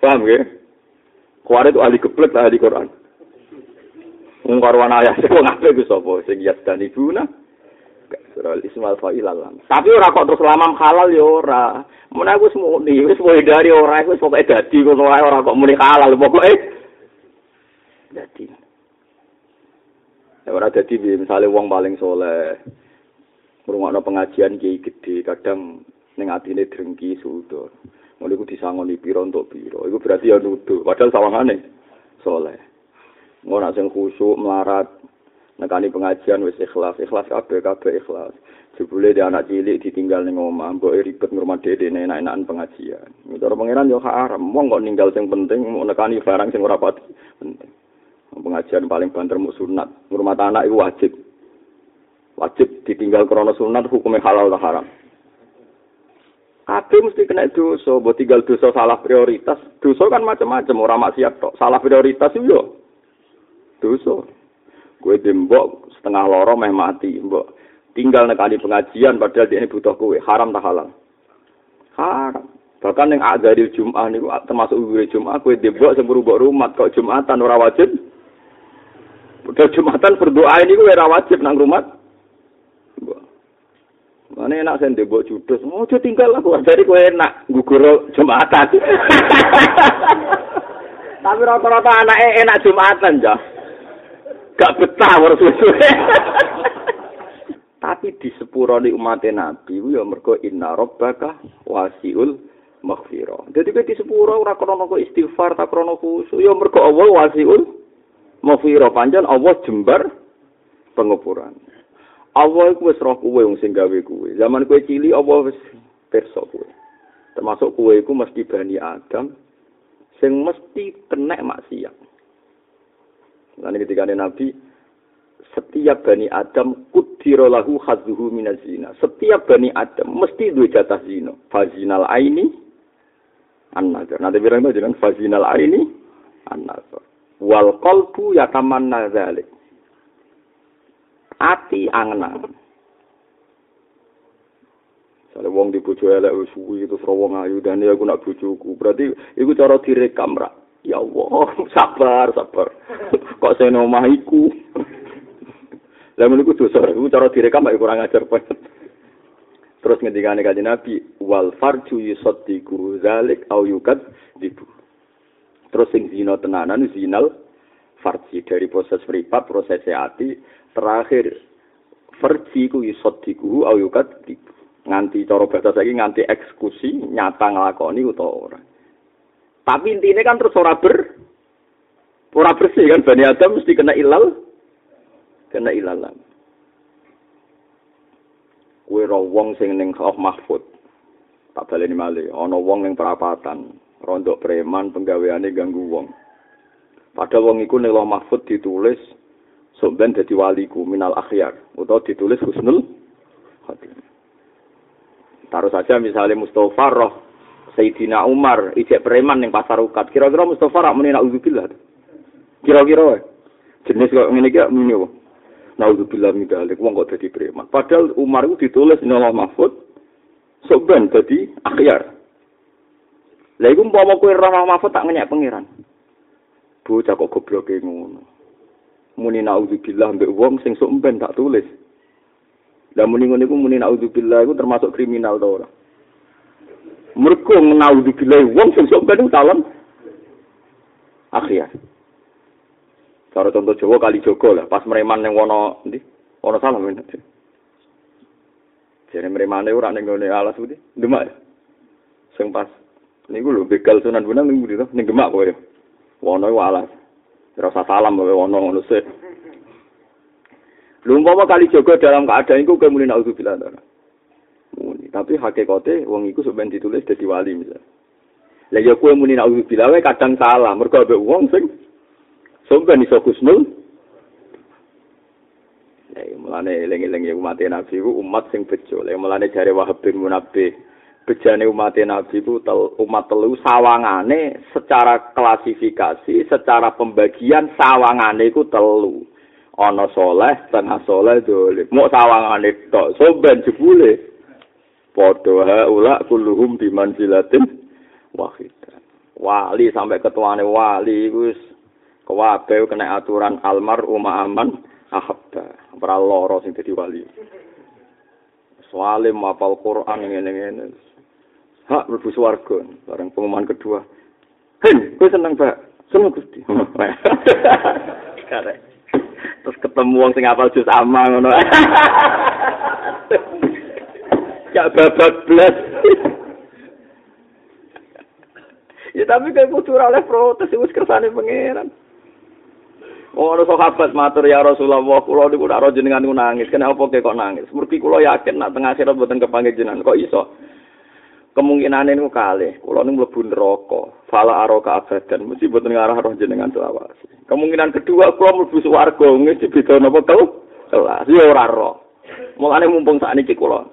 Paham ya? Kuare itu ahli geblek ahli Quran. Wong karo ana ayat sing ngape ku sapa sing dan ibuna. Surah Ismail Fa'il alam. Tapi ora kok terus lamam halal ya ora. Mun aku wis muni, wis mulai dari ora wis pokoke dadi ngono wae ora kok muni halal pokoke dadi. Ya ora dadi misalnya wong paling soleh. Ngrungokno pengajian kiai gede, kadang ning atine drengki sudo. Mulai ku disangoni piro untuk piro. Iku berarti ya nuduh. Padahal sawangane soleh. ngono sing khusuk melarat nekani pengajian wis ikhlas. Ikhlas kabeh kabeh ikhlas. Jebule di anak cilik ditinggal ning omah mbok ribet ngurmat dede enak-enakan pengajian. Cara pangeran yo haram. Wong kok ninggal sing penting mau nekani barang sing ora pati penting. Pengajian paling banter mu sunat. Ngurmat anak itu wajib. Wajib ditinggal krono sunat hukumnya halal atau haram Kabeh mesti kena dosa, buat tinggal dosa salah prioritas. Dosa kan macam-macam, orang maksiat tok. Salah prioritas itu yo dosa. Kue dembok setengah loro meh mati, mbok tinggal nekani pengajian padahal dia ini butuh kue haram tak halal. Haram. Bahkan yang ada di Jum'ah ini termasuk gue Jum'ah kue dembok sing berubah rumah kok Jum'atan ora wajib. Udah Jum'atan berdoa ini gue ora wajib nang rumah. Mana enak saya debok judes, mau oh, tinggal lah, dari kue enak, gugur Jum'atan. Tapi rata-rata anaknya enak Jum'atan, jah. gak betah suwe Tapi di sepurane umat Nabi ya mergo inna rabbaka wasiul maghfirah. Dadi di sepuro ora krana kok istighfar ta krana khusyuk ya mergo Allah wasiul maghfirah panjen Allah jembar pengupuran. Allah iku wis roh kuwe wong sing gawe. Zaman kuwe cilik Allah wis pirsa. Termasuk kuwe iku mesti bani Adam sing mesti kena maksiat. Nanti ketika Nabi, setiap Bani Adam kudiro lahu hadzuhu minazina. Setiap Bani Adam mesti dua jatah zina. Fazinal aini, an-nazar. Nanti bilang itu dengan fazinal aini, an-nazar. Wal qalbu yatamanna dzalik. Ati angenang. Misalnya wong di bojo elek wis suwi terus wong ayu dan aku nak bojoku. Berarti iku cara direkam rak. Ya Allah, sabar, sabar. Kok saya nomah iku? Lah meniku dosa, iku cara direkam mek kurang ajar banget. Terus ngendikane kanjeng Nabi, wal farju yusaddiqu zalik au yukad dibu. Terus sing zina tenanan zinal farji dari proses privat, proses hati, terakhir farji ku au yukad dibu. Nganti cara bahasa saiki nganti eksekusi nyata nglakoni utawa ora. Tapi intinya kan terus ora ber ora bersih kan Bani Adam mesti kena ilal kena ilalan. Kue ro wong sing ning oh mahfud. Tak baleni malih ana wong ning perapatan, rondok preman penggaweane ganggu wong. Padahal wong iku ning mahfud ditulis somben dadi waliku minal akhyar utawa ditulis husnul khotimah. Taruh saja misalnya Mustafa roh Sayyidina Umar ijek preman ning pasar ukat. Kira-kira Mustafa rak muni naudzubillah. Kira-kira. Jenis kok ngene iki muni wae. Naudzubillah min dalik wong kok dadi preman. Padahal Umar itu ditulis Allah Mahfud soben dadi akhyar. Lah iku umpama kowe Mahfud tak ngenyek pangeran. Bocah kok gobloke ngono. Muni naudzubillah mbek wong sing sok ben tak tulis. Lah muni ngono iku muni naudzubillah iku termasuk kriminal to ora? mergo naudzubillah wong sing sok ben calon akhir Cara contoh Jawa kali Jogo lah, pas mereman yang wono, ndi? Wono salam ini. Jadi mereman ora ning ngene alas budi, demak. Sing pas niku lho begal sunan bunang budi to, ning demak kowe. Wono alas. Ora usah salam kowe wono ngono sik. Lho umpama kali Jogo dalam keadaan iku kowe muni naudzubillah. muni. Tapi hakikate wong iku sampeyan ditulis dadi wali misal. Lah ya kowe muni nak bilawe kadang salah, mergo ambek wong sing sampeyan iso kusnul. Ya mulane eling-eling umat Nabi umat sing bejo. Lah mulane jare Wahab bin Munabbih bejane umat Nabi ku tel, umat telu sawangane secara klasifikasi, secara pembagian sawangane ku telu. Ana soleh, tengah soleh dolim. Mau sawangane tok, soben jebule. padha haula kulluhum bimanzilatin wahidah wali sampai ketuane wali wis kewabe kena aturan almar umma aman ahabba ora loro sing dadi wali Soale mapal Quran ngene-ngene. Hak mlebu swarga bareng pengumuman kedua. Hen, kowe seneng, Pak? Seneng Gusti. Karek. Terus ketemu wong sing apal jus ama ngono. Gak babak blas. ya tapi kayak kudu oleh protes wis kersane pangeran. Oh, ada sahabat matur ya Rasulullah, kula niku nak jenengan nangis. Kenapa kok nangis? Mergi kula yakin nak tengah akhirat boten kepanggih jenengan. Kok iso? Kemungkinan ini kali, kalau ini mlebu neraka, fala aroka abadan, mesti boten ngarah roh jenengan selawasi. Kemungkinan kedua, kalau mlebu swarga, ngisi beda napa tau? Kelas, ya ora roh. Mulane mumpung saat ini kula.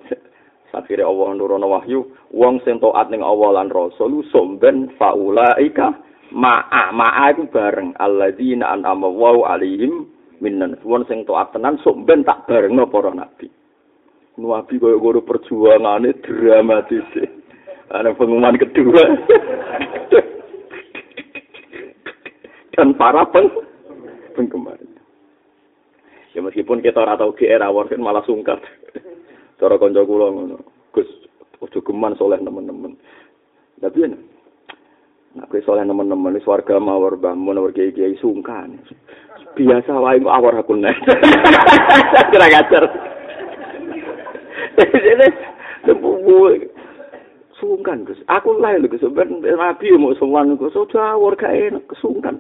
Akhirnya Allah nurono wahyu, wong sing taat ning Allah lan Rasul, somben faulaika ma'a. Ma'a itu bareng. Alladzina an'ama wa alaihim minan wong sing taat tenan sok ben tak barengno para nabi. Nabi koyo guru perjuangane dramatis ana pengumuman kedua. Dan para peng penggemar. Ya meskipun kita ora tau GR award malah sungkat. Cara kanca kula ngono. Gus ojo geman soleh teman-teman tapi ya Nak? Kowe soleh nemen-nemen wis warga mawar bangun mawar kiai-kiai sungkan. Biasa wae awar aku nek. Kira ngajar. Jadi sungkan Gus. Aku lah lho Gus ben nabi mau sowan Gus awar gak enak sungkan.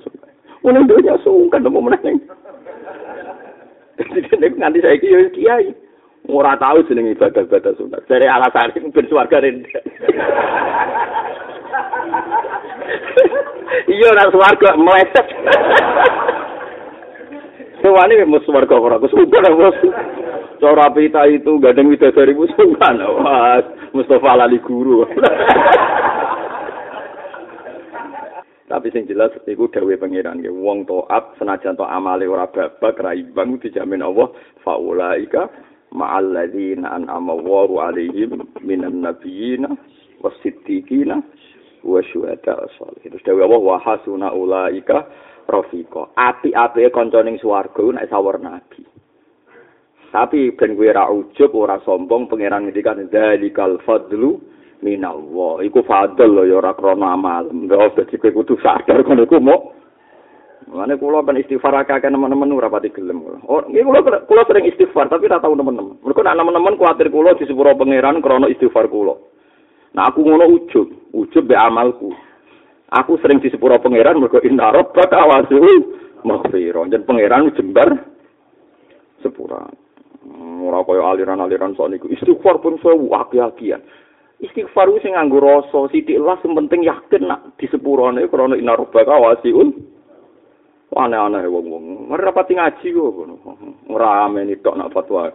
Ono dunya sungkan mau meneng. Jadi nganti saiki yo kiai. Ora tahu jeneng ibadah-ibadah sunat. Dari alasan ben swarga rendah. iya nak swarga meleset Sewani mus swarga ora kesumpah bos. Cara pita itu gadeng widadari musuhan. Wah, Mustafa lali guru. Tapi sing jelas iku dawuhe pangeran ge wong taat senajan to amale ora babak ra imbang dijamin Allah faulaika ma'al ladzina an'ama Allahu 'alaihim minan nabiyina wasiddiqina wa syuhada sholih. Terus dawuh Allah wa hasuna ulaika rafiqa. Api-apike kanca ning swarga nek sawur nabi. Tapi ben kowe ora ujug ora sombong pangeran ngendikan dzalikal fadlu minallah. Iku fadl lho ya ora krana amal. Ndak dadi kowe kudu sadar kono iku mau Mane kula ben istighfar akeh teman-teman ora pati gelem kula. Oh, kula kula sering istighfar tapi ora tau teman-teman. Mergo nek teman-teman kuwatir kula di sepuro pangeran krana istighfar kula. Nah aku ngono ujub, ujub be amalku. Aku sering di sepuro pangeran mergo inna rabbaka wasi'ul maghfirah. Dan pangeran jembar sepura. Ora kaya aliran-aliran sok niku. Istighfar pun sewu aki-akian. Istighfar ku sing nganggo rasa sithik lah penting yakin nak di sepurane krana inna rabbaka wasi'ul aneh-aneh wong-wong. Ora pati ngaji kok ngono. Ora ameni tok nak fatwa.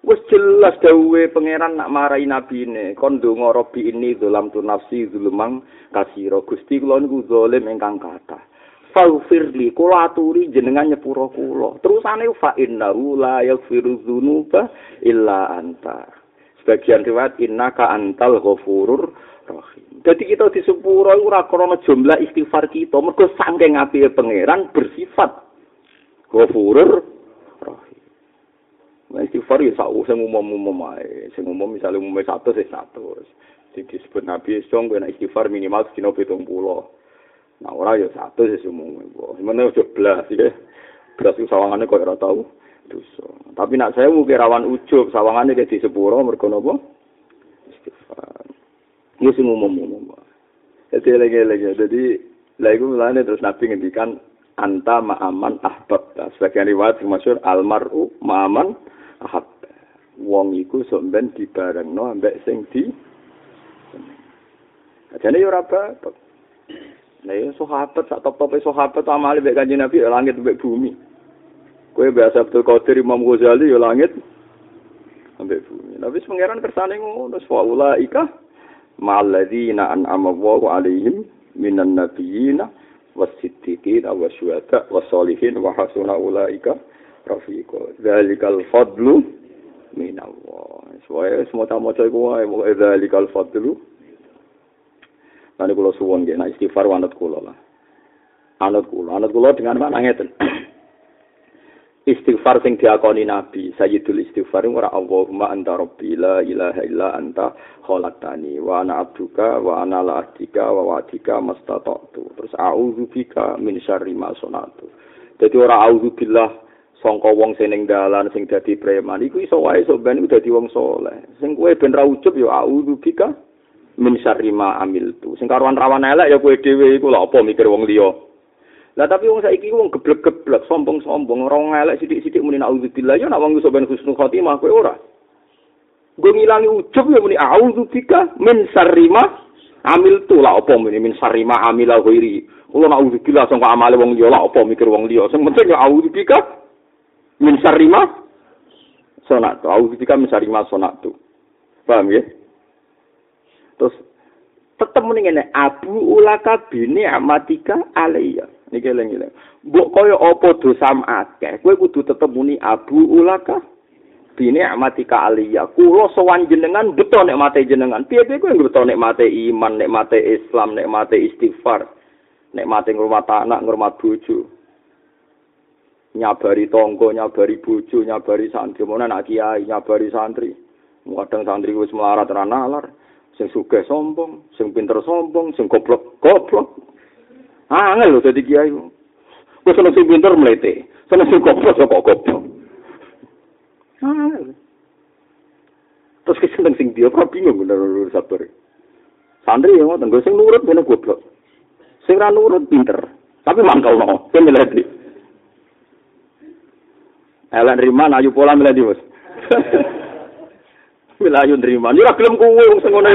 Wes jelas dawuhe pangeran nak marai nabi ini. Kon donga robi ini dalam tu nafsi zulumang kasiro. Gusti kula niku zalim ingkang kathah. Faufirli kula aturi jenengan nyepuro kula. Terusane fa innahu la yaghfiru dzunuba illa anta. Sebagian riwayat innaka antal ghafurur rahim. Jadi kita di sepuro ora krana jumlah istighfar kita, mergo saking apike pangeran bersifat ghafurur Nah, istighfar ya sak sing umum-umum ae. Sing umum misale umum satu sing satu. Sing disebut Nabi Song kena istighfar minimal sedina 70. Nah, ora ya satu sing umum. Semeneh ojo blas ya. Blas ku sawangane kok ora tau dosa. Tapi nak saya mungkin rawan ujub sawangane kayak di sepuro mergo napa? Istighfar. Ini sing umum-umum. Jadi lagi-lagi. Jadi lagi mulane terus Nabi ngendikan anta ma'aman ahbab. Sebagian riwayat yang masyur almaru ma'aman ahab wong iku sok ben dibarengno ambek sing di Ajane yo ora apa. Nah, ya sahabat sak top-tope sahabat amale mek kanjeng Nabi langit mek bumi. Kowe biasa Abdul Qadir Imam Ghazali yo langit ambek bumi. Tapi pangeran kersane ngono wa ika ma'alladzina an'ama Allahu alaihim minan nabiyina was-siddiqin was-syuhada was-solihin wa hasuna ulaika rafiqa dzalikal fadlu minallah sesuai semua tamu iku wae wa dzalikal fadlu Nanti kalau suwon gak, nah istighfar wanut kulo lah. Anut kulo, anut kulo dengan mana ngeten. istighfar sing diakoni nabi sayyidul istighfar ora Allahumma anta rabbi la ilaha illa anta khalaqtani wa ana abduka wa ana la ahdika wa wadika mastata'tu terus a'udzu bika min syarri ma sanatu dadi ora a'udzu billah sangka wong sing ning dalan sing dadi preman iku iso wae iso ben dadi wong saleh sing kowe ben ra ujub ya a'udzu bika min syarri ma amiltu sing rawan elek ya kowe dhewe iku lha apa mikir wong liya Lah tapi wong saiki wong geblek-geblek, sombong-sombong, ora ngelek sithik-sithik muni auzubillah ya nek wong iso ben husnul khotimah kowe ora. Gue ngilangi ujub ya muni auzubika min sarima amil tu lah apa muni min sarima amila ghairi. Kulo nak auzubillah sangka amale wong liya lah apa mikir wong liya. Sing penting ya auzubika min sarima sonat. Auzubika min sarima sonat tu. Paham ya? Terus tetep muni ngene abu ulaka bini amatika alayya. niki eling-eling. Mbok kaya apa dosam akeh, kowe kudu tetep muni abu ulaka bini amatika aliyah. Kulo sowan jenengan beto nek mate jenengan. Piye-piye kowe beto nek mate iman, nek mate Islam, nek mate istighfar, nek mate ngurmat anak, ngurmat bojo. Nyabari tonggo, nyabari bojo, nyabari santri, mana anak kiai, nyabari santri. Kadang santri wis melarat ra nalar. Sing sugih sombong, sing pinter sombong, sing goblok goblok. Angel lho dadi kiai. Wis ana sing pinter mlete, seneng sing goblok kok goblok. Angel. Terus ki seneng sing dia kok bingung bener bener sabar. Santri yang ngoten, sing nurut bener goblok. Sing ra nurut pinter, tapi mangkal no, kan milih Elek nerima ayu pola di bos. Milayu nerima, ini gelem kuwe wong sing ngono.